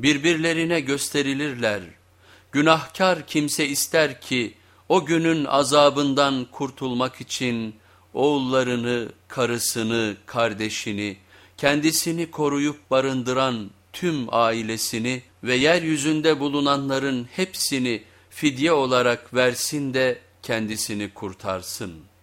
birbirlerine gösterilirler. Günahkar kimse ister ki o günün azabından kurtulmak için oğullarını, karısını, kardeşini, kendisini koruyup barındıran tüm ailesini ve yeryüzünde bulunanların hepsini fidye olarak versin de kendisini kurtarsın.''